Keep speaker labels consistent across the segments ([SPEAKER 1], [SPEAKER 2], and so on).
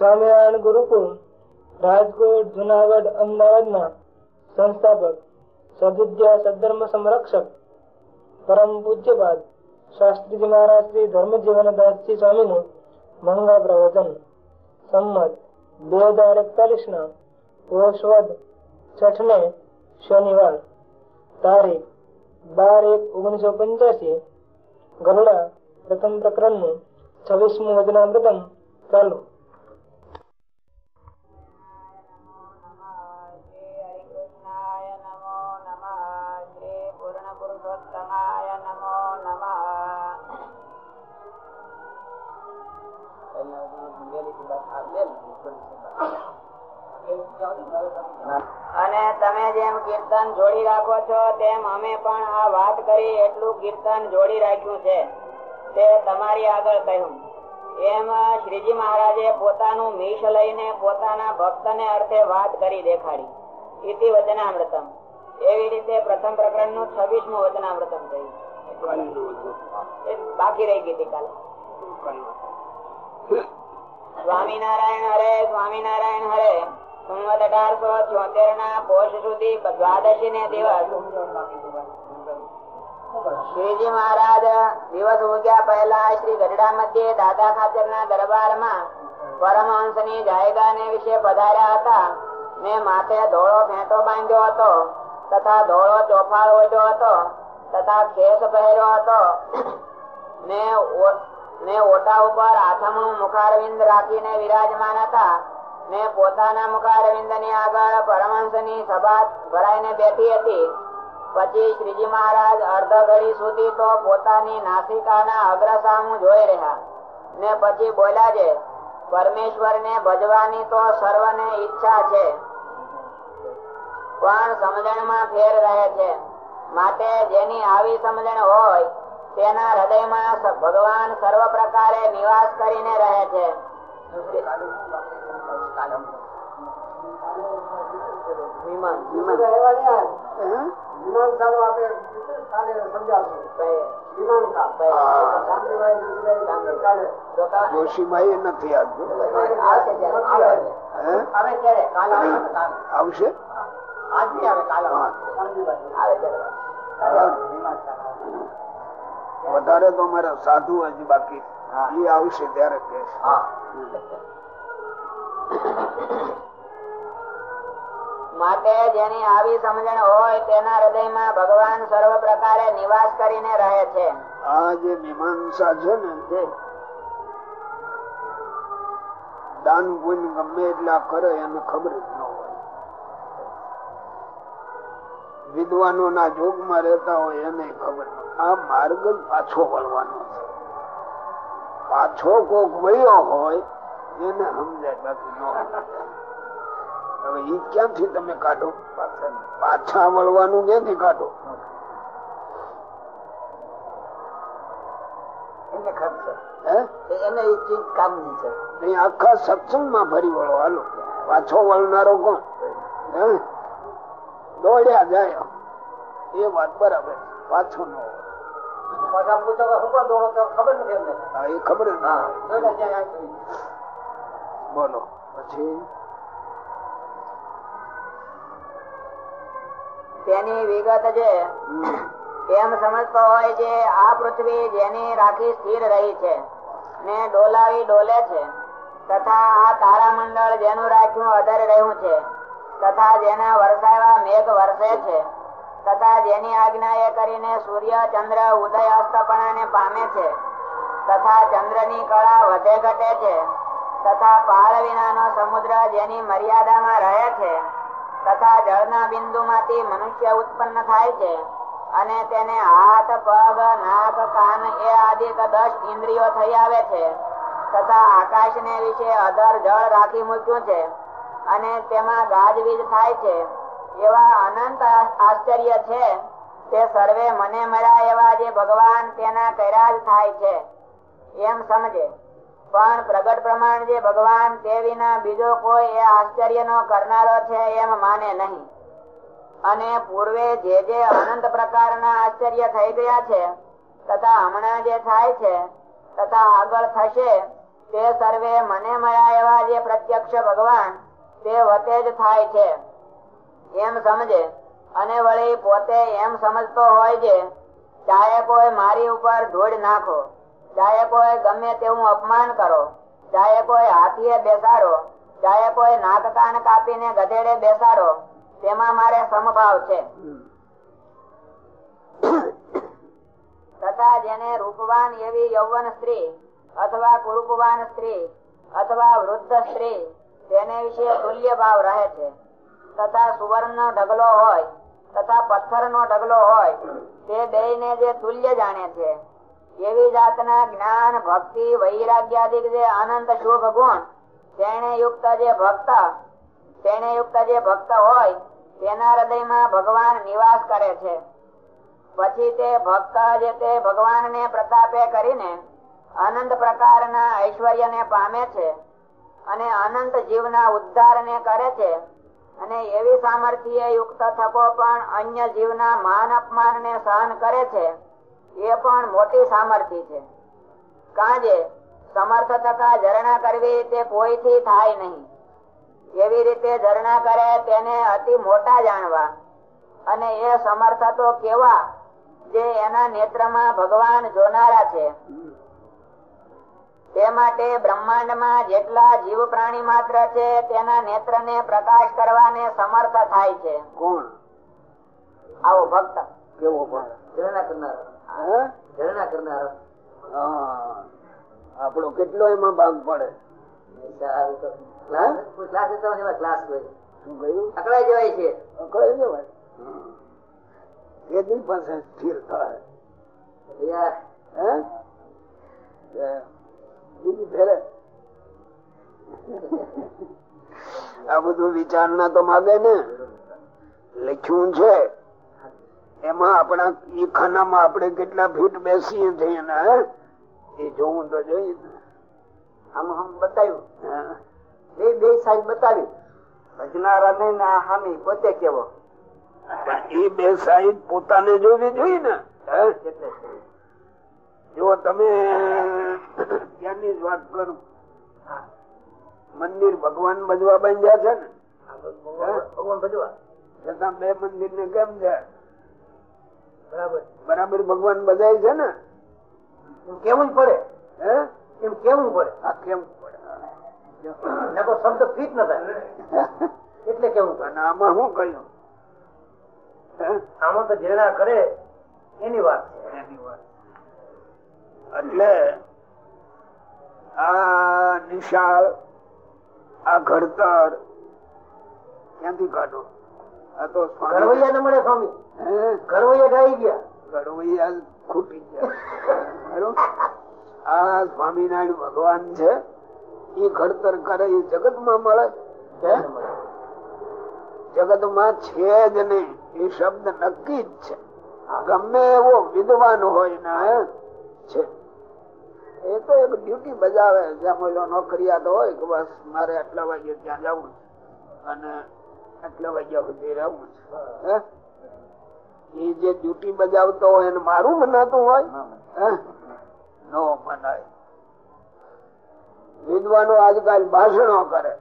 [SPEAKER 1] સ્વામિનારાયણ ગુરુકુળ, રાજકોટ, જુનાગઢ, અમદાવાદના સંસ્થાપક, સદવિદ્યા સદધર્મ સંરક્ષક, પરમ પૂજ્યપાદ શાસ્ત્રીજી મહારાજ શ્રી ધર્મજીવનદાસજી સ્વામીનું મંગા પ્રવચન. સંમત બે હજાર એકતાલીસ ના પોષવદ છઠ ને શનિવાર તારીખ બાર એક ઓગણીસો પંચ્યાસી ગરડા પ્રથમ પ્રકરણનું છવ્વીસમું વચનામૃતમ ચાલુ.
[SPEAKER 2] કીર્તન જોડી રાખો છો તેમ અમે પણ આ વાત કરી એટલું કીર્તન જોડી રાખ્યું છે. તે તમારી આગળ કહ્યું. એમ શ્રીજી મહારાજે પોતાનું મીશ લઈને પોતાના ભક્તને અર્થે વાત કરી દેખાડી. ઇતિ વચનામૃતમ. એવી રીતે પ્રથમ પ્રકરણનું છવ્વીસમું વચનામૃતમ થયું. બાકી રહી ગઈ હતી કાલે. સ્વામિનારાયણ હરે સ્વામિનારાયણ હરે. માથે ધોળો ફેંટો બાંધ્યો હતો, તથા ધોળો ચોફાળ ઓઢ્યો હતો, તથા ખેસ પહેર્યો હતો. મેં ઓટા ઉપર આથમણું મુખારવિંદ રાખીને વિરાજમાન હતા. ને પોતાના મુખારવિંદની આગળ પરમહંસની સભા ભરાઈને બેઠી હતી. પછી શ્રીજી મહારાજ અર્ધ ઘડી સુધી તો પોતાની નાસિકાના અગ્રસામું જોઈ રહ્યા. ને પછી બોલ્યા છે પરમેશ્વર ને ભજવાની તો સર્વને ઈચ્છા છે, પણ સમજણમાં ફેર રહે છે. માટે જેની આવી સમજણ હોય, તેના હૃદયમાં ભગવાન સર્વ પ્રકારે નિવાસ કરીને રહે છે.
[SPEAKER 3] જોશીભાઈ નથી આવશે વધારે તો મારા સાધુ હજી બાકી. એ આવશે ત્યારે કે
[SPEAKER 2] માટે જેની આવી સમજણ હોય તેના હૃદયમાં ભગવાન સર્વ પ્રકારે નિવાસ કરીને રહે છે.
[SPEAKER 3] આ જે મીમાંસા છે ને દાન પુણ્ય ગમે એટલા કરે એને ખબર જ ન હોય. વિદ્વાનો ના જોગમાં રહેતા હોય એને ખબર આ માર્ગ પાછો વળવાનો છે. પાછો કોક વળ્યો હોય એને સમજાય બાકી ન હવે ઈ ક્યાંથી તમે કાઢો? પાછા વળવાનું ક્યાંથી કાઢો? આખા સત્સંગમાં ફરી વળો. હાલો. પાછો વળનારો કોણ? દોડ્યા જાય. એ વાત બરાબર. પાછો ન એ ખબર બોલો. પછી?
[SPEAKER 2] તેની વિગત છે એમ સમજતો હોય જે આ પૃથ્વી જેની રાખી સ્થિર રહી છે ને ડોલાવી ડોલે છે તથા આ તારા મંડળ જેનું રાખ્યું અધર રહ્યું છે તથા જેના વરસાવા મેઘ વરસે છે તથા જેની આજ્ઞા એ કરીને સૂર્ય, ચંદ્ર, ઉદય અસ્તપણાને પામે છે તથા ચંદ્રની કળા વધે ઘટે છે તથા પાળ વિનાનો સમુદ્ર જેની મર્યાદામાં રહે છે, તથા જળના બિંદુ માંથી મનુષ્ય ઉત્પન્ન થાય છે, અને તેને હાથ, પગ, નાક, કાન એ આદિ દસ ઇન્દ્રિયો થઈ આવે છે, તથા આકાશ ને વિશે અધર જળ રાખી મૂક્યું છે, અને તેમાં ગાજવીજ થાય છે, એવા અનંત આશ્ચર્ય છે, તે સર્વે મને મળ્યા એવા જે ભગવાન તેના કર્યા થાય છે, એમ સમજે. પણ પ્રગટ પ્રમાણ જે ભગવાન તે વિના બીજો કોઈ એ આશ્ચર્ય નો કરનારો છે એમ માને નહીં. અને પૂર્વે જે જે અનંત પ્રકારના આશ્ચર્ય થઈ ગયા છે, તથા હમણાં જે થાય છે, તથા આગળ થશે, તે સર્વે મને મળ્યા એવા જે પ્રત્યક્ષ ભગવાન, તે વતે જ થાય છે. એમ સમજે. અને વળી પોતે એમ સમજતો હોય છે ચાહે કોઈ મારી ઉપર ધૂળ નાખો. ચાહે કોઈ ગમે તેવું અપમાન કરો ચાહે કોઈ હાથીએ બેસાડો ચાહે કોઈ નાક કાન કાપીને ગધેડે બેસાડો, તેમાં મારે સમભાવ છે. તથા જેને રૂપવાન એવી યૌવન સ્ત્રી અથવા કુરૂપવાન સ્ત્રી અથવા વૃદ્ધ સ્ત્રી, તેને વિશે તુલ્ય ભાવ રહે છે. તથા સુવર્ણ ઢગલો હોય, તથા પથ્થર નો ઢગલો હોય, તે બે જે તુલ્ય જાણે છે. એવી જાતના જ્ઞાન, ભક્તિ વૈરાગ્યાદિક જે અનંત શુભ ગુણ, તેને યુક્ત જે ભક્ત, તેને યુક્ત જે ભક્ત હોય, તેના હૃદયમાં ભગવાન નિવાસ કરે છે. પછી તે ભક્ત જે તે ભગવાનને પ્રતાપે કરીને અનંત પ્રકારના ઐશ્વર્યને પામે છે અને અનંત જીવના ઉદ્ધારને કરે છે અને એવી સામર્થ્ય યુક્ત થકો પણ અન્ય જીવના માન અપમાનને સહન કરે છે. એ પણ મોટી સામર્થ્ય છે. કાજે સમર્થ થતા ઝરણા કરવી તે કોઈથી થાય નહીં. એવી રીતે ઝરણા કરે તેને અતિ મોટા જાણવા. અને એ સમર્થ તો કેવા જે એના નેત્રમાં ભગવાન જોનારા છે. તે માટે બ્રહ્માંડમાં જેટલા જીવ પ્રાણી માત્ર છે તેના નેત્રને પ્રકાશ કરવાને સમર્થ થાય છે.
[SPEAKER 3] કોણ?
[SPEAKER 2] આવો ભક્ત.
[SPEAKER 3] કેવો પણ?
[SPEAKER 2] ઝરણા કરનારો? ઝરણા કરનારો.
[SPEAKER 3] આપણો કેટલો એમાં ભાગ પડે? આ બધું વિચારણા તો માગે ને. લખ્યું છે. એમાં આપણા ઈ ખાનામાં આપણે કેટલા ફીટ બેસીએ છીએ ને એ જોવું તો જોઈએ ને.
[SPEAKER 2] આમ આમ બતાવ્યું. બે બે સાઈડ બતાવી. ભજનારા ને ના હામી પોતે કેવો?
[SPEAKER 3] એ બે સાઈડ પોતાને જોવી જોઈએ ને? જો. તમે ત્યાંની જ વાત કરો. મંદિર ભગવાન બજવા બન્યા છે ને?
[SPEAKER 2] ભગવાન ભજવા.
[SPEAKER 3] છતાં બે મંદિર ને કેમ છે
[SPEAKER 2] બરાબર.
[SPEAKER 3] બરાબર ભગવાન બધાય છે ને?
[SPEAKER 2] એમ કેવું પડે?
[SPEAKER 3] હે?
[SPEAKER 2] એમ કેવું પડે?
[SPEAKER 3] આ કેમ પડે?
[SPEAKER 2] શબ્દ ફીટ ન થાય. એટલે કેવું પડે?
[SPEAKER 3] આમાં શું કહ્યું?
[SPEAKER 2] આમાં તો જેના કરે એની વાત છે.
[SPEAKER 3] એની વાત. એટલે આ નિશાળ આ ઘડતર ક્યાંથી કાઢો? આ તો
[SPEAKER 2] ઘડવૈયા ને મળે સ્વામી. ગાઈ ગયા.
[SPEAKER 3] ઘડવૈયા ખૂટી આ સ્વામિનારાયણ ભગવાન છે એ ઘડતર કરે એ જગતમાં મળે? જગતમાં છે જ નહીં, એ શબ્દ નક્કી જ છે. ગમે એવો વિદ્વાન હોય ને? છે. એ તો એક ડ્યુટી બજાવે જેમ ઓલો નોકરિયાત હોય કે બસ મારે આટલા વાગે ત્યાં જવું છે. અને આટલા વાગ્યા સુધી રહેવું છે? એ જે ડ્યુટી બજાવતો હોય એને મારું મનાતું હોય? નો મનાય. વિદ્વાનો આજકાલ ભાષણો કરે.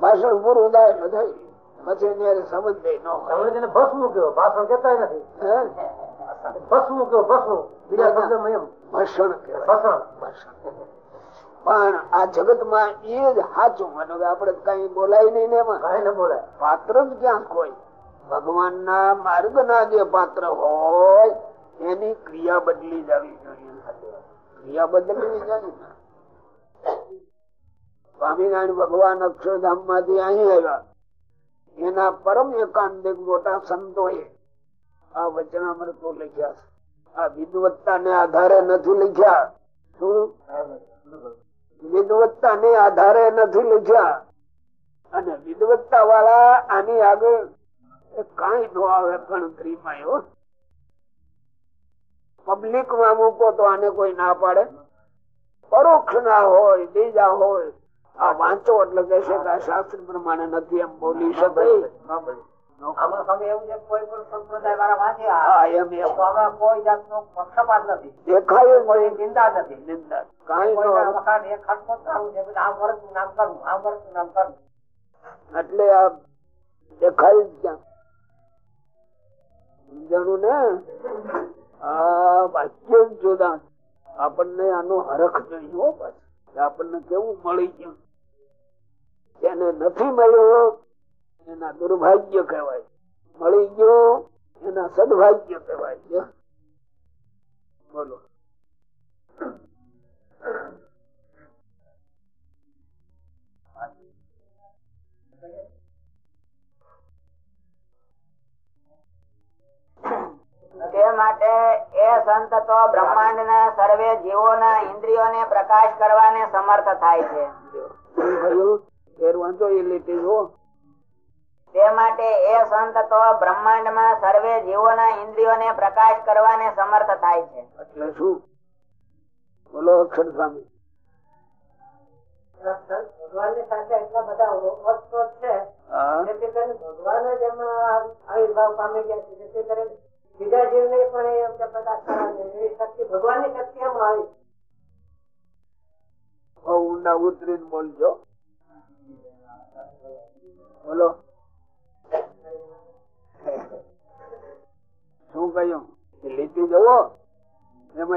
[SPEAKER 3] ભાષણ પૂરું થાય એટલે થઈ પછી એની હારે ન હોય.
[SPEAKER 2] તમે કેવો ભાષણ કેતા નથી.
[SPEAKER 3] હે?
[SPEAKER 2] કેવો ભસ્મ. બીજા શબ્દમાં એમ.
[SPEAKER 3] ભાષણ
[SPEAKER 2] ભસણ.
[SPEAKER 3] પણ આ જગતમાં એ જ સાચું. મને આપડે કઈ બોલાય નહીં ને એમાં.
[SPEAKER 2] કાંઈ ન બોલાય.
[SPEAKER 3] પાત્ર જ ક્યાં કોઈ ભગવાન ના માર્ગ ના જે પાત્ર હોય, એની ક્રિયા બદલી જવી જોઈએ. ક્રિયા બદલવી જોઈએ. સ્વામિનારાયણ ભગવાન અક્ષરધામમાંથી અહીં આવ્યા. એના પરમ એકાંતિક મોટા સંતોએ આ વચનામૃતો લખ્યા છે. આ વિદવત્તા ને આધારે નથી લખ્યા. શું? વિદવત્તા ને આધારે નથી લખ્યા. અને વિદવત્તા વાળા આની આગળ કઈ નો આવે ગણતરી માં પબ્લિકમાં મૂકો તો આને કોઈ ના પાડે. પરોક્ષ ના હોય બીજા હોય. આ વાંચો એટલે કે આ શાસ્ત્ર પ્રમાણે નથી એમ બોલી શકે
[SPEAKER 4] આમાં તમે એવું છે કોઈ પણ સંપ્રદાય વાળા વાંચ્યા
[SPEAKER 3] હા એમ એમ.
[SPEAKER 4] તો આમાં કોઈ જાતનો પક્ષપાત નથી.
[SPEAKER 3] દેખાય
[SPEAKER 4] કોઈ નિંદા નથી.
[SPEAKER 3] નિંદા. કાંઈ
[SPEAKER 4] કોઈના
[SPEAKER 3] ન
[SPEAKER 4] વખાણ એક ખટકો સારું છે. બધા આ વર્ગનું નામ કરવું આ વર્ગનું નામ કરવું.
[SPEAKER 3] એટલે આ દેખાય ક્યાં. સમજાણું ને? આ વાક્ય જ આપણને આનો હરખ પાછું. આપણને કેવું મળી ગયું? એને નથી મળ્યો, એના દુર્ભાગ્ય કહેવાય. મળી ગયો, એના સદભાગ્ય કહેવાય. છે બોલો.
[SPEAKER 2] તે માટે એ સંત તો બ્રહ્માંડ ના સર્વે જીવોના ઇન્દ્રિયોને પ્રકાશ કરવાને સમર્થ થાય છે. તે માટે એ સંત તો બ્રહ્માંડમાં સર્વે જીવોના ઇન્દ્રિયોને પ્રકાશ કરવાને સમર્થ થાય છે.
[SPEAKER 3] એટલે શું? બોલો અક્ષર સ્વામી.
[SPEAKER 4] ભગવાનની સાથે એટલા બધા ઓતપ્રોત છે. ભગવાન જ એમાં આવિર્ભાવ પામી ગયા છે. જેથી કરીને બીજા જીવને પણ એ અમને પ્રકાશ કરવાની એવી શક્તિ ભગવાનની શક્તિ એમ આવી
[SPEAKER 3] બહુ ઊંડા ઉતરીને બોલજો. બોલો. શું કહ્યું? લીટી જુઓ. એ
[SPEAKER 2] એમ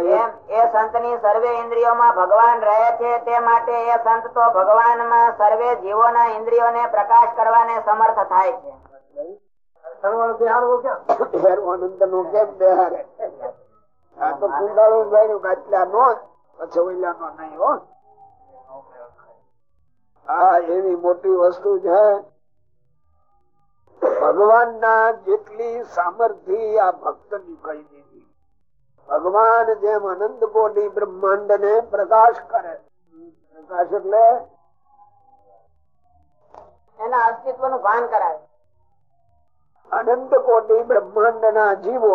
[SPEAKER 2] ની સર્વે ઇન્દ્રિયોમાં ભગવાન રહે છે તે માટે એ સંત તો ભગવાનમાં સર્વે જીવોના ઇન્દ્રિયોને પ્રકાશ કરવાને સમર્થ થાય છે.
[SPEAKER 4] સર્વણ બિહારવું ક્યાં
[SPEAKER 3] હેરવાનંદનું કેમ બેહારે? આ તો કુંડાળું ભાઈ કાચલા નો પછી ઓઈલા નો નહીં હો. આ એવી મોટી વસ્તુ છે. ભગવાન ના જેટલી સામર્થ્ય આ ભક્તની કહી દીધી. ભગવાન જેમ અનંત કોટી બ્રહ્માંડ ને પ્રકાશ કરે. પ્રકાશ એટલે?
[SPEAKER 2] એના અસ્તિત્વનું ભાન કરાવે.
[SPEAKER 3] અનંત કોટી બ્રહ્માંડ ના જીવો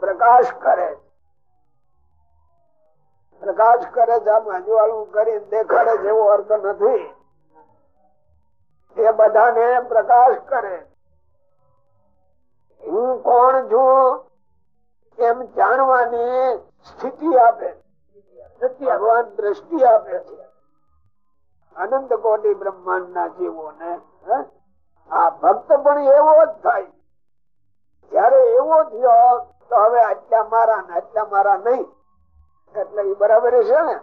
[SPEAKER 3] પ્રકાશ કરે પ્રકાશ કરે કરી દેખાડે જેવો અર્થ નથી. એ બધાને પ્રકાશ કરે. હું કોણ છું એમ જાણવાની સ્થિતિ આપે ભગવાન દ્રષ્ટિ આપે છે. અનંત કોટી બ્રહ્માંડ ના જીવો ને આ ભક્ત પણ એવો જ થાય. જયારે એવો થયો તો હવે આટલા મારા ને આટલા મારા નહીં. એટલે એ બરાબર છે ને?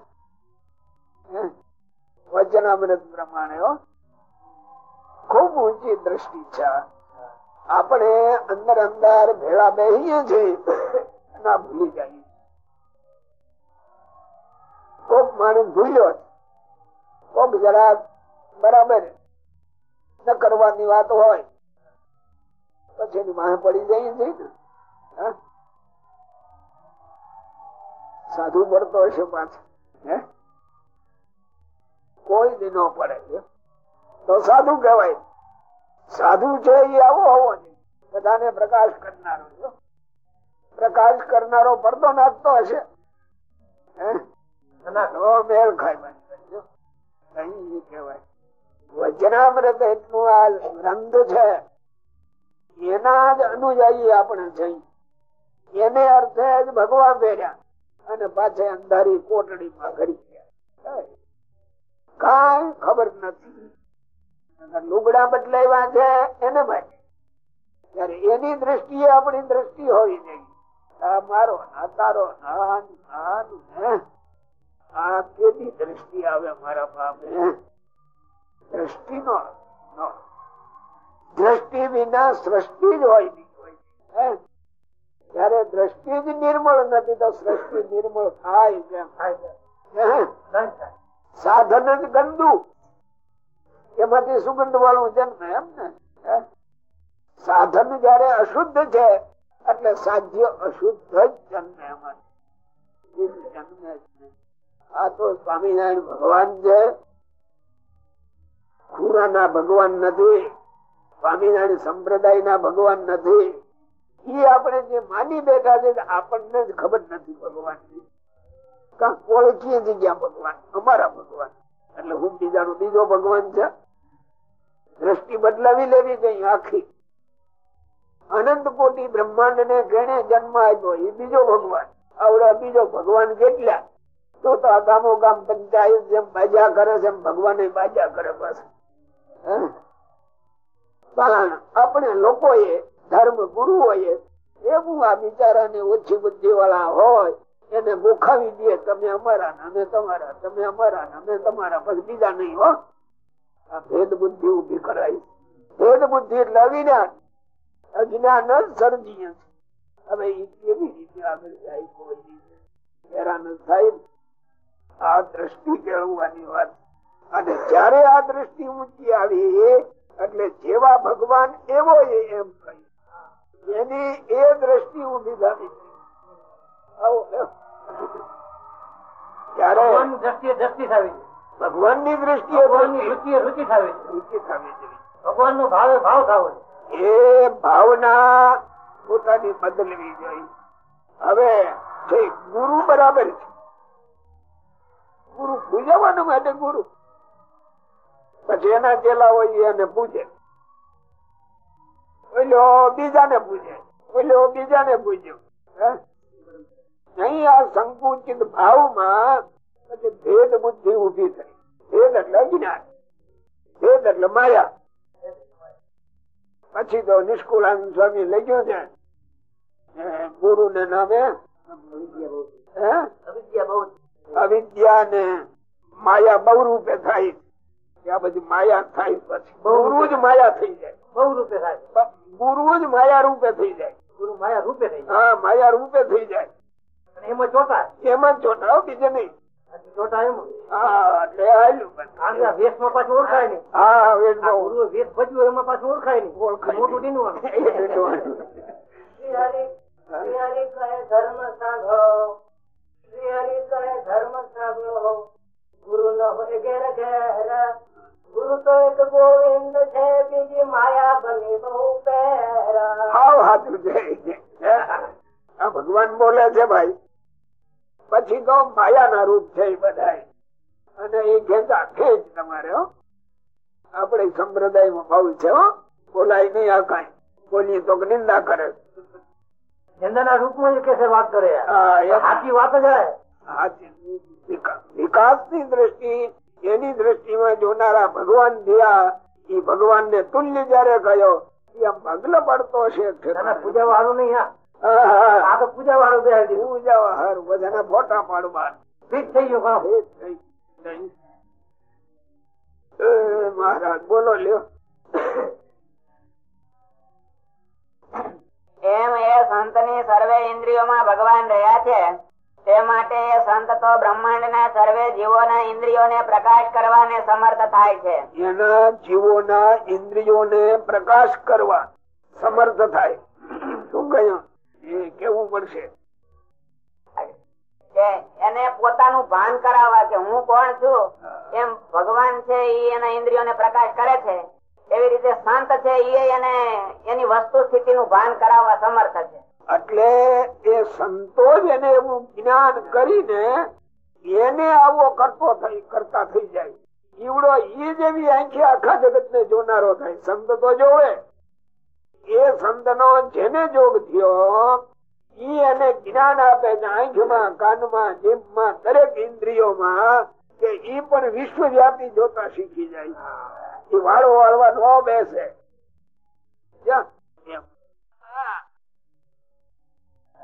[SPEAKER 3] વચનામૃત પ્રમાણે ખૂબ ઊંચી દ્રષ્ટિ છે આપણે અંદર અંદર ભેળા બેહીએ છીએ ના ભૂલી જઈએ. કોક માણસ ભૂલ્યો. કોક જરા બરાબર ન કરવાની વાત હોય. પછી વાહ પડી જાય છે સાધુ પડતો હશે પાછો કોઈ દી ન પડે તો સાધુ કહેવાય, સાધુ છે એ આવો હોવો જોઈએ બધાને પ્રકાશ કરનારો પ્રકાશ કરનારો પડતો નાખતો હશે મેળ ખાય. કઈ કહેવાય વજનામૃત એટલું આ ગ્રંથ છે એના જ અનુયાયી આપણે જઈ એને અર્થે જ ભગવાન પહેર્યા અને પાછે અંધારી કોટડીમાં ઘડી ગયા કઈ ખબર નથી લુગડા બદલાવ્યા છે એને માટે ત્યારે એની દ્રષ્ટિએ આપણી દ્રષ્ટિ હોવી જોઈએ આ મારો ના તારો? આ કેવી દ્રષ્ટિ આવે મારા બાપ? દ્રષ્ટિ નો. દ્રષ્ટિ વિના સૃષ્ટિ જ હોય? જયારે દ્રષ્ટિ જ નિર્મળ નથી, તો સૃષ્ટિ નિર્મળ થાય સાધન જ ગંદુ. એમાંથી સુગંધ વાળું જન્મે એમ ને? સાધન જયારે અશુદ્ધ છે, એટલે સાધ્ય અશુદ્ધ જ જન્મે જન્મે આ તો સ્વામિનારાયણ ભગવાન છે. ખૂણાના ભગવાન નથી. સ્વામિનારાયણ સંપ્રદાય ના ભગવાન નથી. એ આપણે જે માની બેઠા છે આપણને જ ખબર નથી ભગવાન ઓળખીએ જગ્યા ભગવાન, અમારા ભગવાન. એટલે હું બીજાનો બીજો ભગવાન છે. દ્રષ્ટિ બદલાવી લેવી કઈ આખી. અનંત કોટી બ્રહ્માંડ ને કેને જન્મ આપ્યો? એ બીજો ભગવાન. આવડા બીજો ભગવાન કેટલા? તો તો આ ગામો ગામ પંચાયત જેમ બાજા કરે છે એમ ભગવાન બાજા કરે બસ પણ આપણે લોકોએ ધર્મ ગુરુઓએ એવું આ બિચારાને ઓછી બુદ્ધિ વાળા હોય, એને ગોખાવી દે, તમે અમારા અમે તમારા, તમે અમારા અમે તમારા, પછી બીજા નહીં હો. આ ભેદ બુદ્ધિ ઊભી કરાય ભેદ બુદ્ધિ એટલે અવિજ્ઞાન અજ્ઞાન જ સર્જીએ હવે એ કેવી રીતે આગળ જાય કોઈ હેરાન થાય આ દ્રષ્ટિ કેળવવાની વાત. અને જયારે આ દ્રષ્ટિ ઊંચી આવી એટલે જેવા ભગવાન એવો એમ કહ્યું એની એ દ્રષ્ટિ ઊંધી છે
[SPEAKER 4] ભગવાનની દ્રષ્ટિએ
[SPEAKER 3] ભગવાન નો
[SPEAKER 4] ભાવે ભાવ થવો
[SPEAKER 3] એ ભાવના પોતાની બદલવી જોઈએ. હવે ગુરુ બરાબર છે. ગુરુ પૂજાવાનું માટે ગુરુ પછી એના ચેલા હોય એને પૂજે. ઓલો બીજાને પૂજે. ઓલો બીજાને પૂજ્યો. હે? આ સંકુચિત ભાવમાં પછી ભેદ બુદ્ધિ ઊભી થઈ. ભેદ એટલે અજ્ઞાન. ભેદ એટલે માયા. પછી તો નિષ્કુળાન સ્વામી લખ્યું છે. ગુરુ ને નામે હે? અવિદ્યા ને માયા બહુ રૂપે થાય. ત્યાં બધી માયા થાય પછી. ગુરુ જ માયા થઈ જાય.
[SPEAKER 4] બહુ રૂપે થાય.
[SPEAKER 3] ગુરુ જ માયા રૂપે થઈ જાય.
[SPEAKER 4] ગુરુ માયા રૂપે થઈ જાય.
[SPEAKER 3] હા માયા રૂપે થઈ જાય.
[SPEAKER 4] એમાં ચોટા?
[SPEAKER 3] એમાં ચોટાવ બીજે નહીં.
[SPEAKER 4] ચોટા એમ?
[SPEAKER 3] હા એટલે હાલ્યું બસ.
[SPEAKER 4] કારણ કે પાછું ઓળખાય નહીં.
[SPEAKER 3] હા
[SPEAKER 4] વેશ એમાં પાછું ઓળખાય નહીં.
[SPEAKER 3] ઓળખાય
[SPEAKER 4] મોટું ધર્મ સાંભળો? શ્રી હરિ કહે ધર્મ સાંભળો? ગુરુ ન હોય ઘેર ઘેર. ગુરુ તો એક ગોવિંદ છે બીજી માયા બની બહુ
[SPEAKER 3] હાવ હાથું છે. આ ભગવાન બોલે છે ભાઈ પછી તો માયા ના રૂપ છે એ બધા અને એ ઘેતા ખેંચ તમારે હો. આપણે સંપ્રદાયમાં ભાવ છે હો. બોલાય નહીં આ કઈ. બોલીએ તો નિંદા કરે.
[SPEAKER 4] નિંદાના રૂપમાં એ કેસે વાત કરે. સાચી વાત જ
[SPEAKER 3] વિકાસની વિકાસની દ્રષ્ટિ એની દ્રષ્ટિમાં જોનારા ભગવાન થયા એ ભગવાન ને તુલ્ય જયારે ગયો એ આમ ભગલ પડતો છે
[SPEAKER 4] તને પૂજા વાળું નહીં પૂજા વાળું
[SPEAKER 3] પૂજા હાર બધાને ફોટા પાડવા
[SPEAKER 4] ફિટ થઈ ગયું કામ?
[SPEAKER 3] થઈ મહારાજ બોલો લ્યો.
[SPEAKER 2] એમ એ સંતની સર્વે ઇન્દ્રિયોમાં ભગવાન રહ્યા છે. તે માટે સંત તો બ્રહ્માંડ ના સર્વે જીવોના ઇન્દ્રિયોને પ્રકાશ કરવાને સમર્થ થાય છે.
[SPEAKER 3] એના જીવો ના ઇન્દ્રિયો ઇન્દ્રિયોને પ્રકાશ કરવા સમર્થ થાય. શું કહ્યું? એ કેવું પડશે?
[SPEAKER 2] કે એને પોતાનું ભાન કરાવવા કે હું કોણ છું? એમ ભગવાન છે એ એના ઇન્દ્રિયોને પ્રકાશ કરે છે. એવી રીતે સંત છે એ એને એની વસ્તુ સ્થિતિ નું ભાન કરાવવા સમર્થ છે.
[SPEAKER 3] એટલે એ સંતો એને એવું જ્ઞાન કરીને એને આવો કરતો થઈ કરતા થઈ જાય. ઈવડો ઈ જેવી આંખી આખા જગત ને જોનારો થાય. સંત તો જોવે. એ સંત નો જેને જોગ થયો ઈ એને જ્ઞાન આપે છે આંખમાં કાનમાં જીભમાં દરેક ઇન્દ્રિયોમાં કે ઈ પણ વિશ્વ વ્યાપી જોતા શીખી જાય. એ વાળો વાળવા ન બેસે. જા, એમ.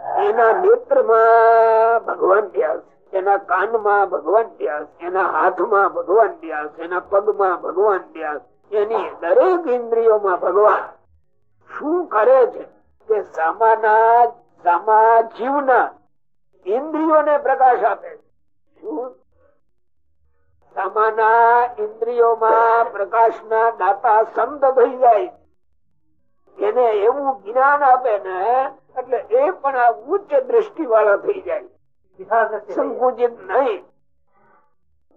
[SPEAKER 3] એના નેત્રમાં ભગવાન ધ્યાસ એના કાનમાં ભગવાન ધ્યાસ એના હાથમાં ભગવાન ધ્યાસ એના પગમાં ભગવાન ધ્યાસ એની દરેક ઇન્દ્રિયોમાં ભગવાન. શું કરે છે? કે સામાના સામા જીવના ઇન્દ્રિયોને પ્રકાશ આપે છે. શું? સામાના ઇન્દ્રિયોમાં પ્રકાશના દાતા સંત થઈ જાય એને એવું જ્ઞાન આપે ને એટલે એ પણ આ ઉચ્ચ દ્રષ્ટિ વાળા થઈ જાય. સંકુચિત નહીં.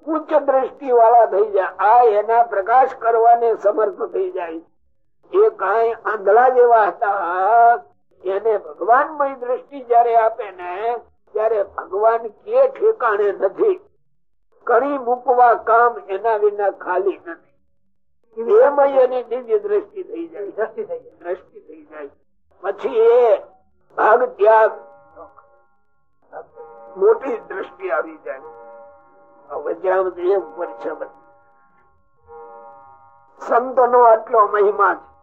[SPEAKER 3] ઉચ્ચ દ્રષ્ટિ વાળા થઈ જાય. આ એના પ્રકાશ કરવાને સમર્થ થઈ જાય. એ કઈ આંધળા જેવા હતા. એને ભગવાનમય દ્રષ્ટિ જયારે આપે ને ત્યારે ભગવાન કે ઠેકાણે નથી. કરી મૂકવા કામ એના વિના ખાલી નથી. એમાં એની દિવ્ય દ્રષ્ટિ થઈ જાય.
[SPEAKER 4] દ્રષ્ટિ થઈ જાય.
[SPEAKER 3] દ્રષ્ટિ થઈ જાય. પછી એ ભાગ ત્યાગ. મોટી દ્રષ્ટિ આવી જાય. સંતો નો આટલો મહિમા છે.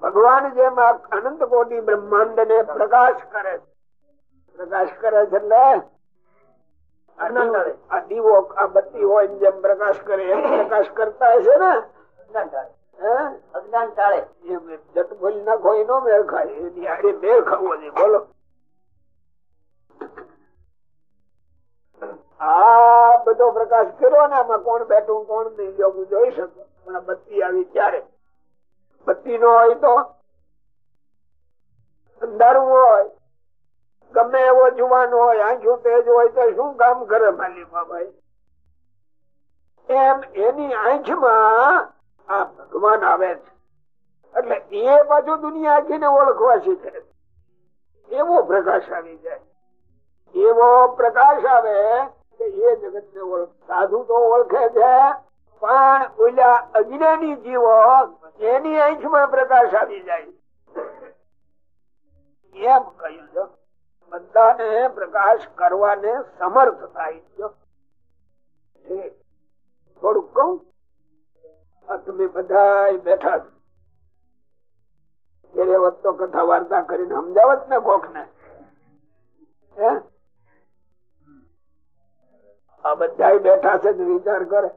[SPEAKER 3] ભગવાન જેમ આ અનંત કોટી બ્રહ્માંડ ને પ્રકાશ કરે છે. પ્રકાશ કરે છે એટલે આ દીવો- આ દીવો આ બત્તી હોય જેમ પ્રકાશ કરે એમ પ્રકાશ કરતા હશે ને? બધો પ્રકાશ કર્યો ને, આમાં કોણ બેઠું, કોણ નહીં હું જોઈ શકું. પણ બત્તી આવી ત્યારે બત્તી નો હોય તો? અંધારું હોય, ગમે એવો જુવાન હોય, આંખું તેજ હોય તો શું કામ કરે માલી ભાઈ? એમ એની આંખમાં આ ભગવાન આવે છે. એટલે એ બાજુ દુનિયા આખીને ઓળખવા શીખે એવો પ્રકાશ આવી જાય. એવો પ્રકાશ આવે કે એ જગત ને સાધુ તો ઓળખે છે, પણ ઓલા અજ્ઞાની જીવો એની આંખમાં પ્રકાશ આવી જાય. એમ કહ્યું છે. બધાને પ્રકાશ કરવાને સમર્થ થાય છે. થોડુંક કહું? તમે બધા બેઠા છો. ત્યારે કથા વાર્તા કરીને સમજાવત ને કોક ને આ બધા બેઠા છે વિચાર કરે.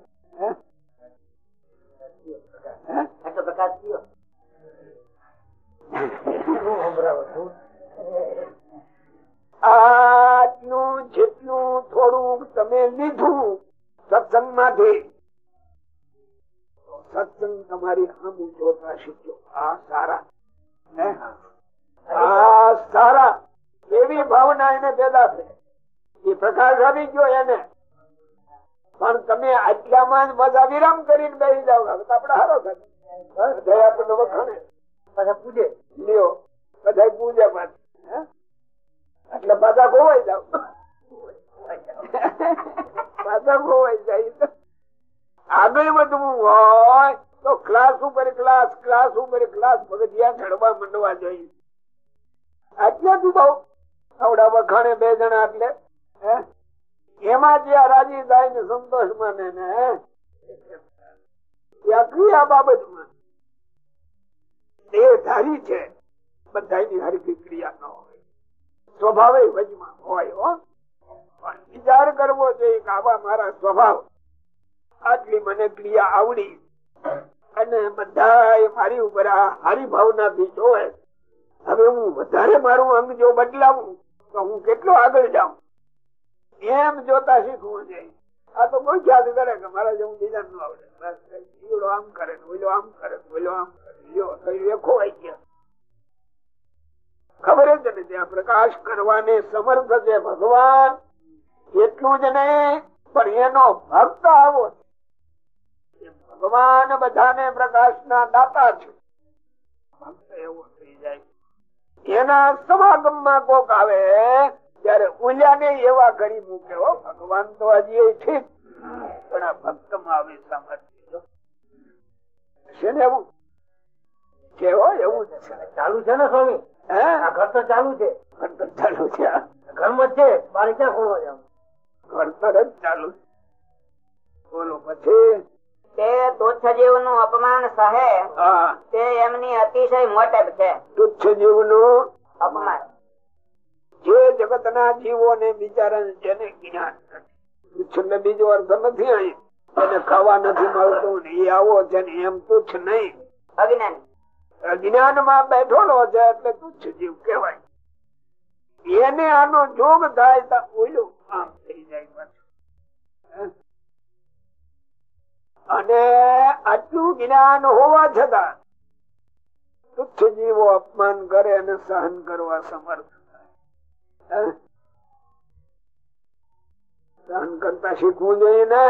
[SPEAKER 3] આજનું જેટલું થોડુંક તમે લીધું સત્સંગમાંથી સત્સંગ તમારી આમ જોતા શીખ્યો આ સારા. આ સારા. એવી ભાવના એને પેદા થઈ. એ પ્રકાશ આવી ગયો એને. પણ તમે આટલામાં જ મજા વિરામ કરીને બેસી જાવ આપડે હારો થાય બધા આપણને વખાણે.
[SPEAKER 1] પૂજે.
[SPEAKER 3] લ્યો. બધા પૂજા પાછ એટલે પાછા ખોવાઈ જાવ બધા ગોવાઈ જાય. આગળ વધવું હોય તો ક્લાસ ઉપર ક્લાસ ક્લાસ ઉપર ક્લાસ પગથિયા ચડવા માંડવા જોઈએ. આટલાથી બહુ આવડા વખાણે બે જણા એટલે એમાં જે રાજી થાય ને સંતોષ માને ને? એ આ બાબતમાં. દેહધારી છે, બધાની હરખી ક્રિયા ન હોય. સ્વભાવે વજમાં હોય, હો. વિચાર કરવો જોઈએ કે આવા મારા સ્વભાવ આટલી મને ક્રિયા આવડી. અને બધા મારી ઉપર આ હારી ભાવનાથી જોવે. હવે હું વધારે મારું અંગ જો બદલાવું, તો હું કેટલો આગળ જાઉં? એમ જોતા શીખવું છે. આ તો કોઈ ખ્યાલ કરે કે મારા જેવું બીજા નું આવડે. બસ આમ કરે બોલો આમ કરે બોલો આમ કરે ખોવાઈ ગયા? ખબર જ નથી આ પ્રકાશ કરવાને સમર્થ છે ભગવાન. એટલું જ નહીં, પણ એનો ભક્ત આવો છે. ભગવાન બધાને પ્રકાશ ના દાતા છે. ભક્ત થઈ જાય. એના સમાગમમાં કોક આવે ત્યારે ઉલ્યાને એવા કરી મૂકે હો ભગવાન તો હજી એ ઠીક. પણ આ ભક્તમાં આવે સામર્થ્ય છે ને એવું? છે હો એવું
[SPEAKER 1] ચાલુ છે ને સ્વામી?
[SPEAKER 3] હે?
[SPEAKER 1] ઘર તો ચાલુ છે.
[SPEAKER 3] ઘર તો ચાલુ છે.
[SPEAKER 1] ઘરમાં છે? મારે ક્યાં ખોલવા જાવ?
[SPEAKER 3] ઘર તો ચાલુ છે. બોલો પછી.
[SPEAKER 2] તે તુચ્છ જીવનું અપમાન સહે. તે એમની અતિશય મોટેપ છે.
[SPEAKER 3] તુચ્છ જીવનું
[SPEAKER 2] અપમાન.
[SPEAKER 3] જે જગત ના જીવો ને બિચારા જેને જ્ઞાન તુચ્છ ને બીજો અર્થ નથી અહીં. એને ખાવા નથી મળતું ને એ આવો છે ને એમ તુચ્છ નહીં.
[SPEAKER 2] અજ્ઞાન.
[SPEAKER 3] અજ્ઞાનમાં બેઠોલો છે એટલે તુચ્છ જીવ કેવાય એને આનો જોગ થાય તો ઓલું આમ થઈ જાય પાછું? અને આટલું જ્ઞાન હોવા છતાં તુચ્છ જીવો અપમાન કરે અને સહન કરવા સમર્થ થાય. સહન કરતા શીખવું જોઈએ ને.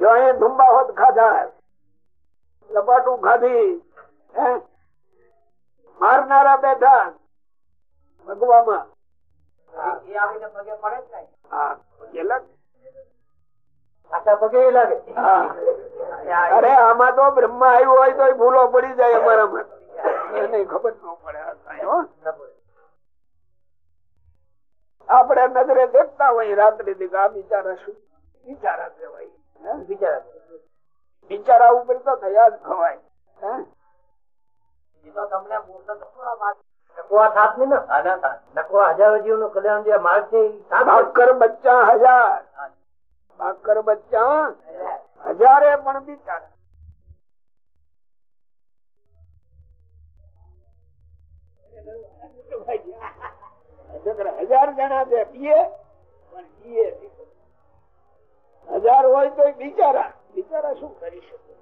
[SPEAKER 3] જો એ ધુંબા હોત ખાધા લપાટું ખાધી મારનારા બેઠા ભગવામાં. હા અરે આમાં તો બ્રહ્મા આવ્યો હોય તો ભૂલો પડી જાય અમારામાં. ખબર ન પડે આ કાંઈ, હો. આપણે નજરે દેખતા હોય રાત્રે દી આ બિચારા શું? બિચારા કહેવાય.
[SPEAKER 1] બિચારા.
[SPEAKER 3] બિચારા ઉપર તો થયા જ ખવાય. હે?
[SPEAKER 1] એ તો તમને કલ્યાણ જે માર્ગ છે
[SPEAKER 3] બચ્ચા હજાર. ભાકર બચ્ચા હજારે પણ બિચારા. હજાર જણા છે પીએ પણ પીએ હજાર હોય તો બિચારા બિચારા શું કરી શકે?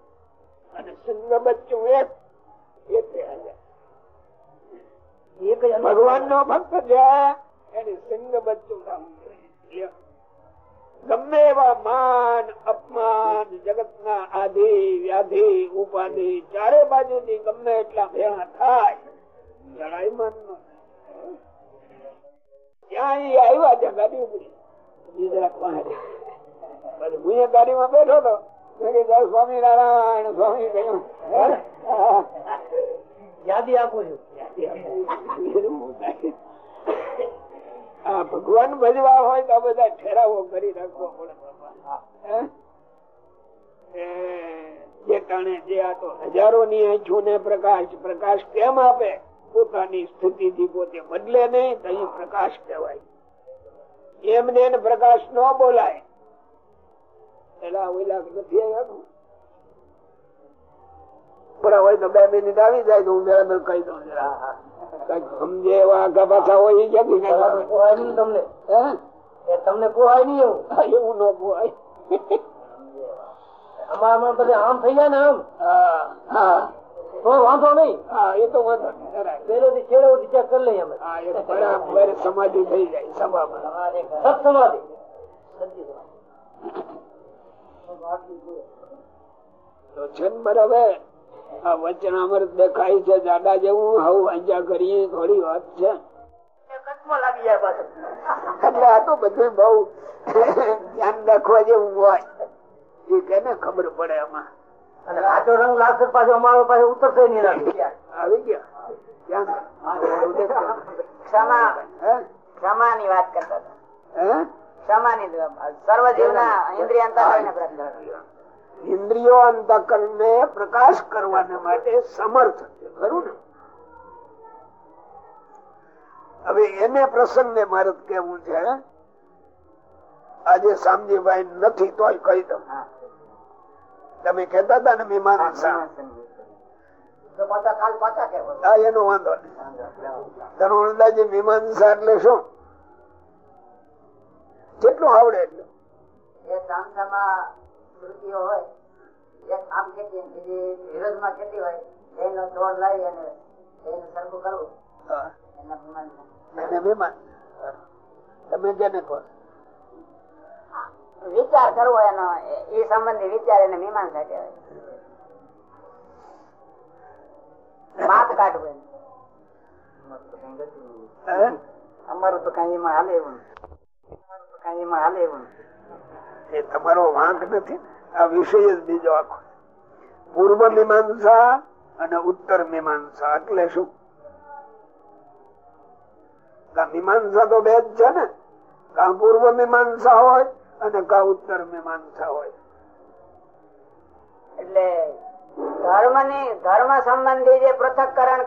[SPEAKER 3] અને સિંહ બચ્ચું એક એક હજાર. ભગવાન નો ભક્ત છે એને સિંહ બચ્ચું કામ જોઈએ. ગમે એવા માન અપમાન જગત ના આધિ વ્યાધિ ઉપાધિ ચારે બાજુથી ગમે એટલા ભેણા થાય. જરાય મન ન ત્યાં આવ્યા છે ગાડી ઉપડી. હું ગાડીમાં બેઠો હતો. મેં કીધું, સ્વામિનારાયણ સ્વામી કહ્યું
[SPEAKER 1] યાદી આપું છું.
[SPEAKER 3] આ ભગવાન ભજવા હોય તો બધા ઠેરાવો કરી રાખવો પડે. જે આ તો હજારો ની આંખો ને પ્રકાશ પ્રકાશ કેમ આપે? પોતાની સ્થિતિ થી પોતે બદલે નહીં તો પ્રકાશ કહેવાય. એમને પ્રકાશ ન બોલાય. પેલા ઓલા નથી થોડા હોય તો બે મિનિટ આવી જાય તો હું બરાબર કહી દઉં. સમજે એવા આગા પાછા હોય એ ક્યાંથી
[SPEAKER 1] પોહાય નહીં તમને. તમને પોહાય નહીં એવું.
[SPEAKER 3] એવું ન પોહાય.
[SPEAKER 1] અમારામાં બધે આમ થઈ જાય ને આમ?
[SPEAKER 3] હા, હા,
[SPEAKER 1] તો વાંધો નહીં.
[SPEAKER 3] હા, એ તો વાંધો.
[SPEAKER 1] પેલેથી છેડે ચેક કરી લઈએ અમે.
[SPEAKER 3] બરાબર. સમાધિ થઈ જાય
[SPEAKER 1] સત સમાધિ
[SPEAKER 3] તો છે બરાબર આ વચનામૃત દેખાય છે જાડા જેવું હવ અંજા કરીએ થોડી વાત છે. એટલે આ તો બધું બહુ ધ્યાન રાખવા જેવું હોય. એ કેને ખબર પડે આમાં.
[SPEAKER 1] અને આટો રંગ લાગશે પાછો અમારો પાસે ઉતરશે નહીં
[SPEAKER 3] આવી ગયા.
[SPEAKER 2] ક્ષમા. ની વાત કરતા હતા.
[SPEAKER 3] હે?
[SPEAKER 2] ક્ષમા ની સર્વ જીવના. ઇન્દ્રિયો
[SPEAKER 3] અંતકરણ ને પ્રકાશ કરવાને માટે સમર્થ છે ખરું ને? હવે એને પ્રસંગે મારે કેવું છે આજે સામજીભાઈ નથી તોય કહી દઉં. તમે કેતા હતા ને મીમાંસા. એનો વાંધો નહીં. મીમાંસા એટલે શું? કેટલું આવડે એટલે.
[SPEAKER 2] શ્રુતિઓ હોય એક આમ ખેતી બીજી વિરોધમાં ખેતી હોય એનો તોડ લાવી અને એને સરખું કરવું. એના મીમાંસા.
[SPEAKER 3] એને મીમાંસ તમે જેને કહો.
[SPEAKER 2] વિચાર કરવો એનો એ- સંબંધી વિચાર એને મીમાંસા કહેવાય. માપ કાઢવું? અમારું તો કઈ એમાં હાલે એવું અમારું તો કઈ એમાં હાલે એવું.
[SPEAKER 3] એ તમારો વાંક નથી. આ વિષય જ બીજો આખો પૂર્વ મીમાંસા અને ઉત્તર મીમાંસા. એટલે શું? મીમાંસા તો બે જ છે ને? કા પૂર્વ મીમાંસા હોય અને કા ઉત્તર મીમાંસા હોય.
[SPEAKER 2] એટલે ધર્મની ધર્મ સંબંધી જે પૃથક્કરણ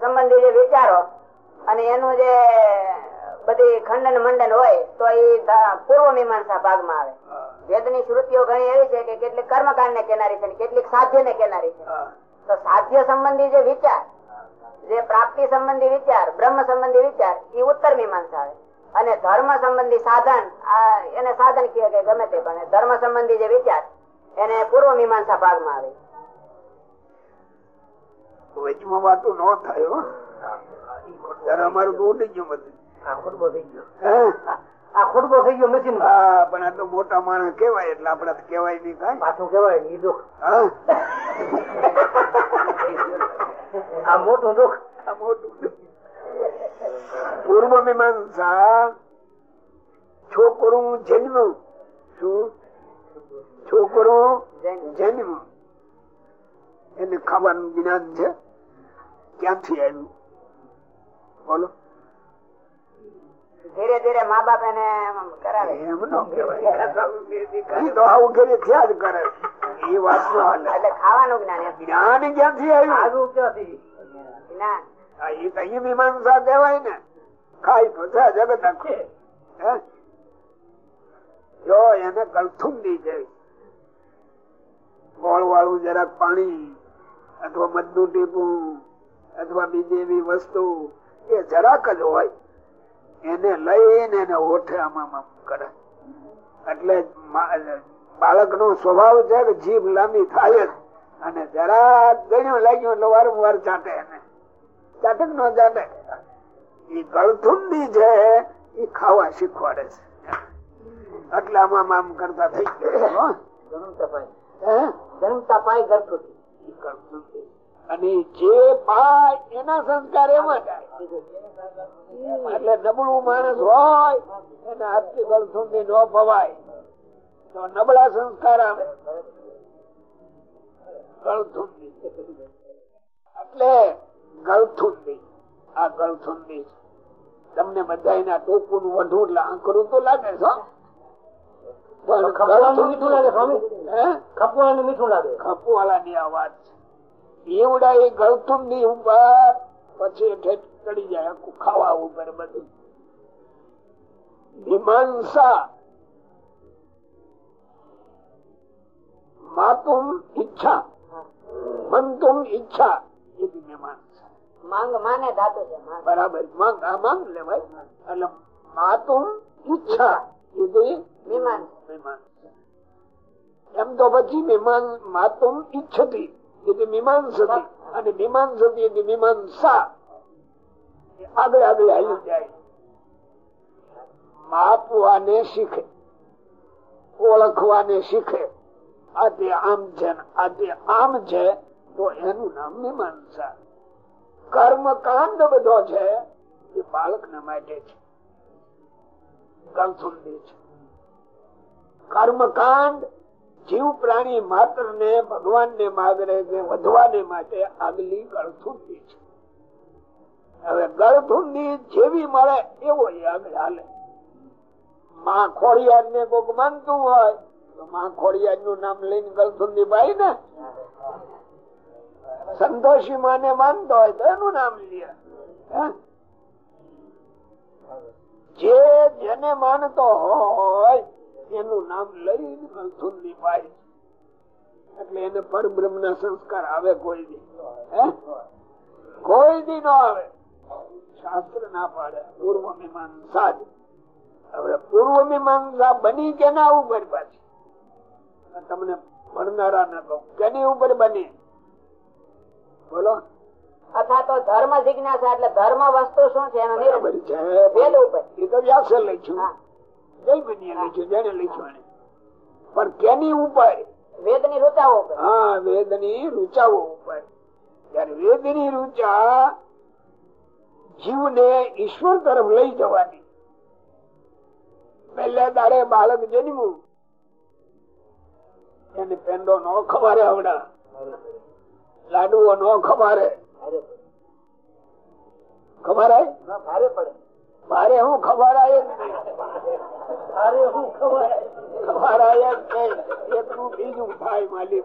[SPEAKER 2] સંબંધી જે વિચારો અને એનું જે બધી ખંડન મંડન હોય તો એ પૂર્વ મીમાંસા ભાગમાં આવે. વેદની શ્રુતિઓ ઘણી એવી છે કે કેટલીક કર્મકાંડ ને કેનારી છે કેટલીક સાધ્ય ને કેનારી છે. તો સાધ્ય સંબંધી જે વિચાર જે પ્રાપ્તિ સંબંધી વિચાર બ્રહ્મ સંબંધી વિચાર એ ઉત્તર મીમાંસા આવે. અને ધર્મ સંબંધી સાધન એને સાધન કહે કે ગમે તે પણ ધર્મ સંબંધી જે વિચાર એને પૂર્વ મીમાંસા ભાગમાં આવે.
[SPEAKER 3] વચમાં વાતો ન થાય હો. અમારું ઉડી ગયું બધું.
[SPEAKER 1] આ ખુરબો થઈ ગયો.
[SPEAKER 3] હે?
[SPEAKER 1] આ ખુરબો થઈ ગયો
[SPEAKER 3] હા પણ આ તો મોટા માણસ કેવાય એટલે આપડે કેવાય નહીં કઈ.
[SPEAKER 1] પાછું કેવાય નહીં દુઃખ. આ મોટું દુઃખ.
[SPEAKER 3] આ મોટું પૂર્વ મીમાંસા છોકરું જન્મ શું? છોકરો. જન્મ એને ખાવાનું જ્ઞાન છે. ક્યાંથી આવ્યું? બોલો.
[SPEAKER 2] ધીરે ધીરે મા બાપ એને કરાવે.
[SPEAKER 3] એમ નો તો આવું ઘરે થયા જ કરે. એ વાત નો
[SPEAKER 2] એટલે ખાવાનું જ્ઞાન
[SPEAKER 3] જ્ઞાન ક્યાંથી આવ્યું?
[SPEAKER 1] આવ્યું ક્યાંથી?
[SPEAKER 2] જ્ઞાન.
[SPEAKER 3] એ તો ઈ મીમાંસા કહેવાય ને. ખાય તો છે જગત આખું. હે? જો એને કળથુંડી જેવી. ગોળ વાળું જરાક પાણી અથવા મધનું ટીપું અથવા બીજી એવી વસ્તુ એ જરાક જ હોય. એને લઈને એને ઓઠે આમાં આમ કરે. એટલે બાળક નો સ્વભાવ છે કે જીભ લાંબી થાય જ. અને જરાક ગણ્યું લાગ્યું એટલે વારંવાર ચાટે એને. ચાટે ન ચાટે? એ ગળથુંડી છે એ ખાવા શીખવાડે છે. એટલે આમાં આમ કરતા થઈ ગયું
[SPEAKER 1] જન્મ તપાય? જન્મ તપાય કરતું
[SPEAKER 3] ઈ ગળથુંડી. અને જે ભાઈ એના સંસ્કાર એમ એટલે નબળું માણસ હોય એને આજથી ગળથુંડી ન ભવાય તો નબળા સંસ્કાર આવે ગળથુંડી એટલે ગળથુંડી આ ગળથુંડી તમને બધા એના ટોપું નું વધુ એટલે તો લાગે છે. પણ
[SPEAKER 1] મીઠું લાગે સ્વામી.
[SPEAKER 3] હે?
[SPEAKER 1] ખપવાનું મીઠું લાગે.
[SPEAKER 3] ખપુવાલાની આ વાત છે. એવડા એ ગળથુંડી ઉપર પછી ચડી જાય આખું ખાવા ઉપર બધું. મીમાંસા. માતુમ ઈચ્છા. મંતુમ ઈચ્છા. એ બી મીમાંસા.
[SPEAKER 2] માંગ માને ધાતુ છે
[SPEAKER 3] બરાબર. માંગ આ માંગ લેવાય. એટલે માતુમ ઈચ્છા. એ બી
[SPEAKER 2] વિમાન
[SPEAKER 3] મીમાંસા. એમ તો પછી મીમાંસ માતુમ ઈચ્છતી. એટલે મીમાંસતી અને મીમાંસતી એટલે મીમાંસા. આગળ આગળ હાલી જાય. માપવાને શીખે. ઓળખવાને શીખે. આ આમ છે આ આમ છે, તો એનું નામ મીમાંસા. કર્મ કાંડ બધો છે, એ બાળકને માટે છે. ગળથુંડી છે. કર્મકાંડ જીવ પ્રાણી માત્ર ને ભગવાન ને માગરે કે વધવાને માટે આગલી ગળથુંડી છે. હવે ગળથુંડી જેવી મળે એવો આગળ હાલે. માં ખોડિયાર ને કોક માનતું હોય, તો માં ખોડિયાર નું નામ લઈને ગળથુંડી ભાઈ ને. સંતોષી માને માનતો હોય તો એનું નામ લે? જે જેને માનતો હોય એનું નામ લઈને ગળથુંડી નિભાય એટલે એને પરબ્રહ્મ ના સંસ્કાર આવે કોઈ દી. કોઈ દી નો આવે. શાસ્ત્ર ના પાડે. પૂર્વ મીમાંસા હવે પૂર્વ મીમાંસા બની કે ના ઉપર પાછી? તમને ભણનારા ના કહું કેની ઉપર બની? બોલો.
[SPEAKER 2] અથવા તો ધર્મ જિજ્ઞાસા એટલે ધર્મ વસ્તુ શું છે એનો નિર્ણય?
[SPEAKER 3] છે.
[SPEAKER 2] વેદ ઉપર.
[SPEAKER 3] એ તો વ્યાસે લખ્યું.
[SPEAKER 2] હા.
[SPEAKER 3] જય લખ્યું જેને લખ્યું પણ કેની ઉપર
[SPEAKER 2] વેદની રૂચાઓ
[SPEAKER 3] હા વેદની રૂચાઓ ઉપર. ત્યારે વેદની રૂચા જીવને ઈશ્વર તરફ લઈ જવાની. પહેલા દાડે બાળક જન્મ્યું. એને પેંડો નો ખવારે આવડા. લાડુઓ નો ખવારે. ખવારાય?
[SPEAKER 1] ભારે પડે.
[SPEAKER 3] મારે હું ખવારાય જ
[SPEAKER 1] હું ખબર
[SPEAKER 3] ખવારાય જ બીજું થાય માલી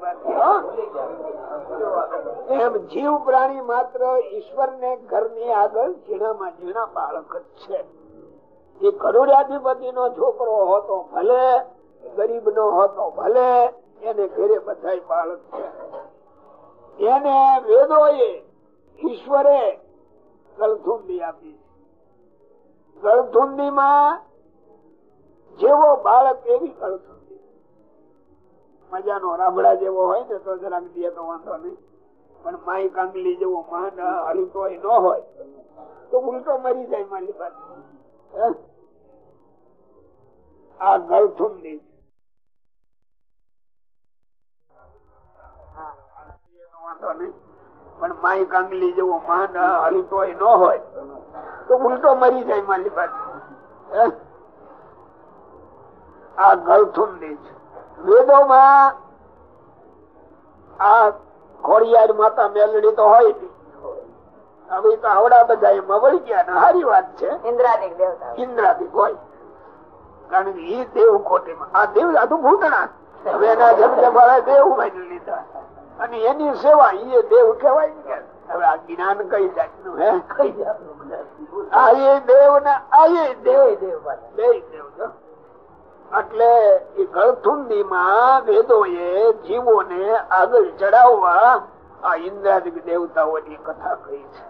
[SPEAKER 3] એમ જીવ પ્રાણી માત્ર ઈશ્વર ને ઘરની આગળ ઝીણામાં ઝીણા બાળક જ છે. એ કરોડાધિપતિ નો છોકરો હોતો ભલે ગરીબ નો હોતો ભલે એને ઘેરે બધા બાળક છે. એને વેદો એ ઈશ્વરે કલથુંબી આપી ગળથુંડી માં જેવો બાળક એવી ગળથુંડી મજાનો રાબડા જેવો હોય ને તો જરાક દે તો વાંધો નહીં. પણ માય કાંગલી જેવો માન હલતો ન હોય. તો ઉલટો મરી જાય મારી પાસે? આ ગળથુંડી વાંધો નહીં. પણ માય કાંગલી જેવો માન હલતો ન હોય તો ઉલટો મરી જાય મારી પાસે? આ ગળથુંડી છે. વેદોમાં આ ખોડિયાર માતા મેલડી તો હોય નહીં હવે તો આવડા બધા એમાં વળી ગયા ને સારી વાત છે.
[SPEAKER 2] ઇન્દ્રાદિક દેવતા.
[SPEAKER 3] ઇન્દ્રાદિક હોય. કારણ કે એ દેવ કોટીમાં આ દેવ આ તો ભૂતણા હવે એના જમજમ વાળા દેવ માની લીધા. અને એની સેવા એ દેવ કહેવાય ને હવે આ જ્ઞાન કઈ જાતનું હે?
[SPEAKER 1] કઈ જાતનું
[SPEAKER 3] આ એ દેવ ને આ એ દેવ.
[SPEAKER 1] દેવ
[SPEAKER 3] બે દેવ એટલે એ ગળથુંડી માં વેદો એ જીવો ને આગળ ચડાવવા આ ઇન્દ્રાદિક દેવતાઓની કથા કહી છે.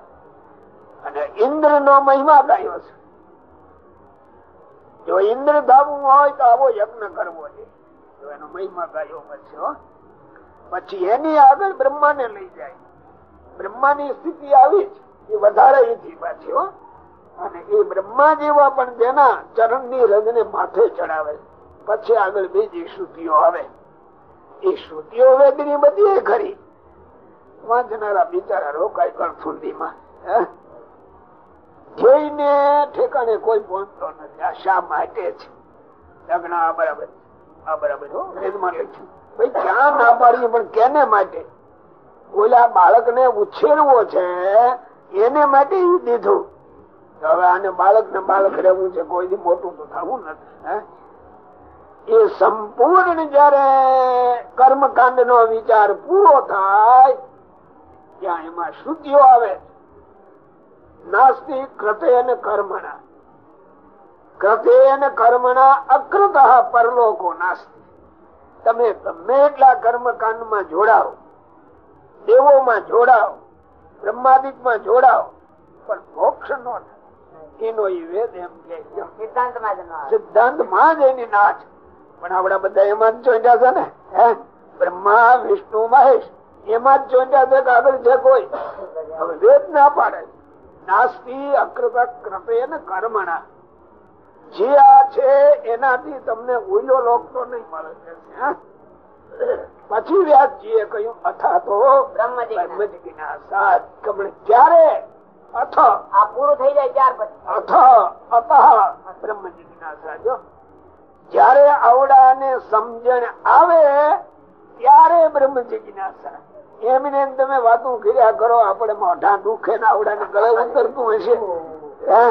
[SPEAKER 3] અને ઇન્દ્ર નો મહિમા ગાયો છે. જો ઇન્દ્ર ધામવું હોય તો આવો યજ્ઞ કરવો છે. તો એનો મહિમા ગાયો પછી હો. પછી એની આગળ બ્રહ્મા ને લઈ જાય. બ્રહ્મા ની સ્થિતિ આવી જ. એ વધારે ઈથી પાછી, હો. અને એ બ્રહ્મા જેવા પણ તેના ચરણની રજ ને માથે ચડાવે. પછી આગળ બીજી શ્રુતિઓ આવે. એ શ્રુતિઓ વેદની બધી એ ખરી. વાંચનારા બિચારા રોકાય હે? જોઈને ઠેકાણે કોઈ પહોંચતો નથી. આ શા માટે છે? લગ્ન આ બરાબર આ બરાબર વેદમાં લખ્યું. ભાઈ, ક્યાં ના પાડીએ પણ કેને માટે? ઓલા બાળક ને ઉછેરવો છે, એને માટે દીધું. હવે આને બાળક ને બાળક રહેવું છે, કોઈ મોટું તો થવું નથી એ સંપૂર્ણ જયારે કર્મકાંડ નો વિચાર પૂરો થાય, ત્યાં એમાં શુદ્ધિઓ આવે. નાસ્તિક કૃતે અને કર્મણા. કૃતે અને કર્મણા અકૃત પરલોકો નાસ્તિ તમે ગમે એટલા કર્મકાંડમાં જોડાઓ દેવોમાં જોડાઓ બ્રહ્માદિકમાં જોડાઓ પણ મોક્ષ નો એનો એ વેદ એમ કે ન.
[SPEAKER 2] સિદ્ધાંતમાં જ
[SPEAKER 3] એની નાચ પણ આપડા બધા એમાં જ ચોંટ્યા છે ને? હે? બ્રહ્મા વિષ્ણુ મહેશ એમાં જ ચોંટ્યા છે કે આગળ છે કોઈ. હવે વેદ ના પાડે. નાસ્તી અકૃત કૃપે ને કર્મણા. જે આ છે એનાથી તમને ઉયલો લોક તો નહીં મળે. પછી વ્યાસજી એ કહ્યું અથા તો ક્યારે અથ.
[SPEAKER 2] આ પૂરું થઈ જાય ત્યાર પછી.
[SPEAKER 3] અથ અતઃ બ્રહ્મ જિજ્ઞાસા જો જયારે આવડાને સમજણ આવે ત્યારે બ્રહ્મ જિજ્ઞાસા એમને તમે વાતું કર્યા કરો આપણે મોઢા દુખે ને આવડાને ગળે ઉતરતું હશે. હે?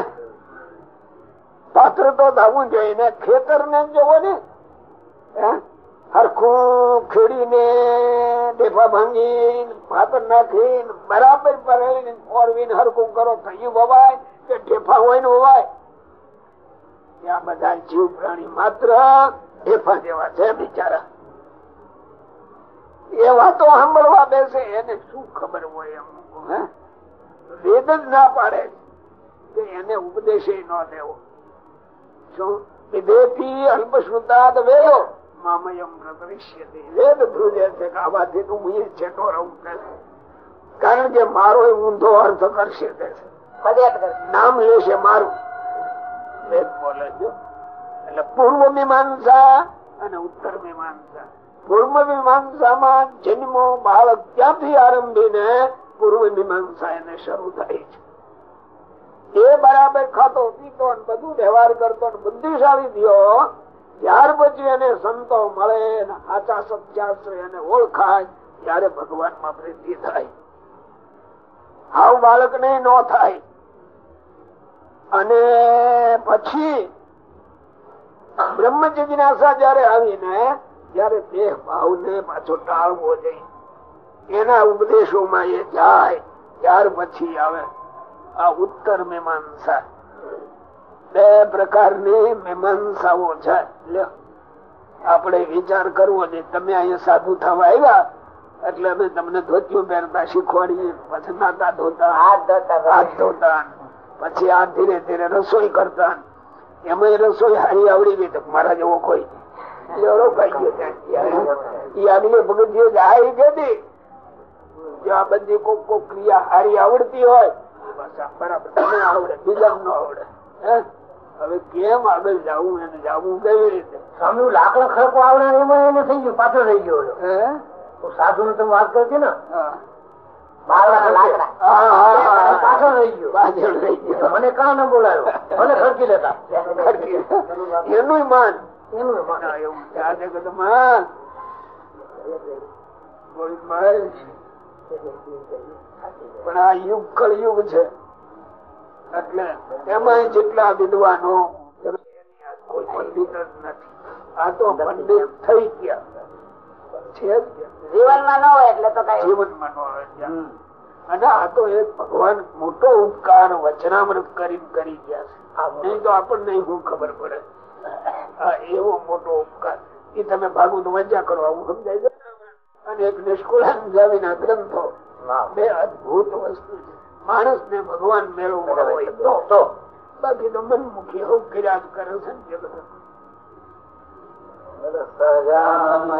[SPEAKER 3] પાત્ર તો ધાવું જોઈએ ખેતર ને જોવો ને? હરખું ખેડીને ડેફા ભાંગી પાત્ર નાખી બરાબર પરેલીને ઓરવીને હરખું કરો, થયું વવાય કે ઢેફા હોય ને વવાય ત્યાં બધા જીવ પ્રાણી માત્ર ઢેફા જેવા છે બિચારા એ વાતો સાંભળવા બેસે, એને શું ખબર હોય એમ? વેદ જ ના પાડે કે એને ઉપદેશ ન દેવો શું? વિધેથી અલ્પશ્રુતા વેદો. વેદ ધ્રુજે છે કે આવાથી તું હું છેટો રહું કારણ કે મારો એ ઊંધો અર્થ કરશે નામ લેશે મારું. વેદ બોલે છે. એટલે પૂર્વ મીમાંસા અને ઉત્તર મીમાંસા. પૂર્વ મીમાંસામાં જન્મો બાળક ત્યાંથી આરંભીને પૂર્વ મીમાંસા એને શરૂ થાય છે? એ બરાબર ખાતો, પીતો બધું વ્યવહાર કરતો બુદ્ધિશાળી થયો, ત્યાર પછી એને સંતો મળે આચા સત્યાશ્રય એને ઓળખાય, ત્યારે ભગવાનમાં વૃદ્ધિ થાય. હાવ બાળક ને ન થાય. અને પછી બ્રહ્મ જિજ્ઞાસા જયારે આવીને, ત્યારે દેહ ભાવ ને પાછો ટાળવો જોઈએ. એના ઉપદેશોમાં એ જાય, ત્યાર પછી આવે. આ ઉત્તર મીમાંસા. બે પ્રકારની મીમાંસાઓ છે. આપણે વિચાર કરવો છે. તમે અહીંયા સાધુ થવા આવ્યા એટલે અમે તમને ધોતિયું પહેરતા શીખવાડીએ. પછી નાતા ધોતા
[SPEAKER 2] હાથ ધોતા
[SPEAKER 3] હાથ ધોતા. પછી આ ધીરે ધીરે રસોઈ કરતા. એમાં રસોઈ હારી આવડી ગઈ તો મારા જેવો કોઈ બધી કોક કોક ક્રિયા હારી આવડતી હોય બસ બરાબર તને આવડે બીજા ન આવડે હવે કેમ આગળ જવું એને જવું કેવી રીતે?
[SPEAKER 1] સ્વામી લાકડા ખડકો આવડે એમાં એને થઈ ગયું સાધુ ને તમે વાત કરતી ને. મને કા ના બોલાયો? મને ખડકી લેતા.
[SPEAKER 3] એનું માન.
[SPEAKER 1] એનું
[SPEAKER 3] માન. એવું પણ આ યુગ કળયુગ છે. એટલે એમાં જેટલા વિદ્વાનો કોઈ પંડિત જ નથી. આ તો પંડિત થઈ ગયા. છે
[SPEAKER 2] જીવનમાં ન હોય એટલે તો
[SPEAKER 3] જીવનમાં નો આવે અને આ તો એક ભગવાન મોટો ઉપકાર વચનામૃત કરી કરી ગયા છે. નહીં તો આપણને શું ખબર પડે? આ એવો મોટો ઉપકાર. એ તમે ભાગવત વચ્ચા કરો આવું સમજાય છે? અને એક નિષ્કુળાન જાવીના ગ્રંથો બે અદભુત વસ્તુ છે માણસ ને ભગવાન મેળવવો હોય તો બાકી તો મનમુખી હોવ કર્યા કરે છે ને જગત
[SPEAKER 1] સહજામ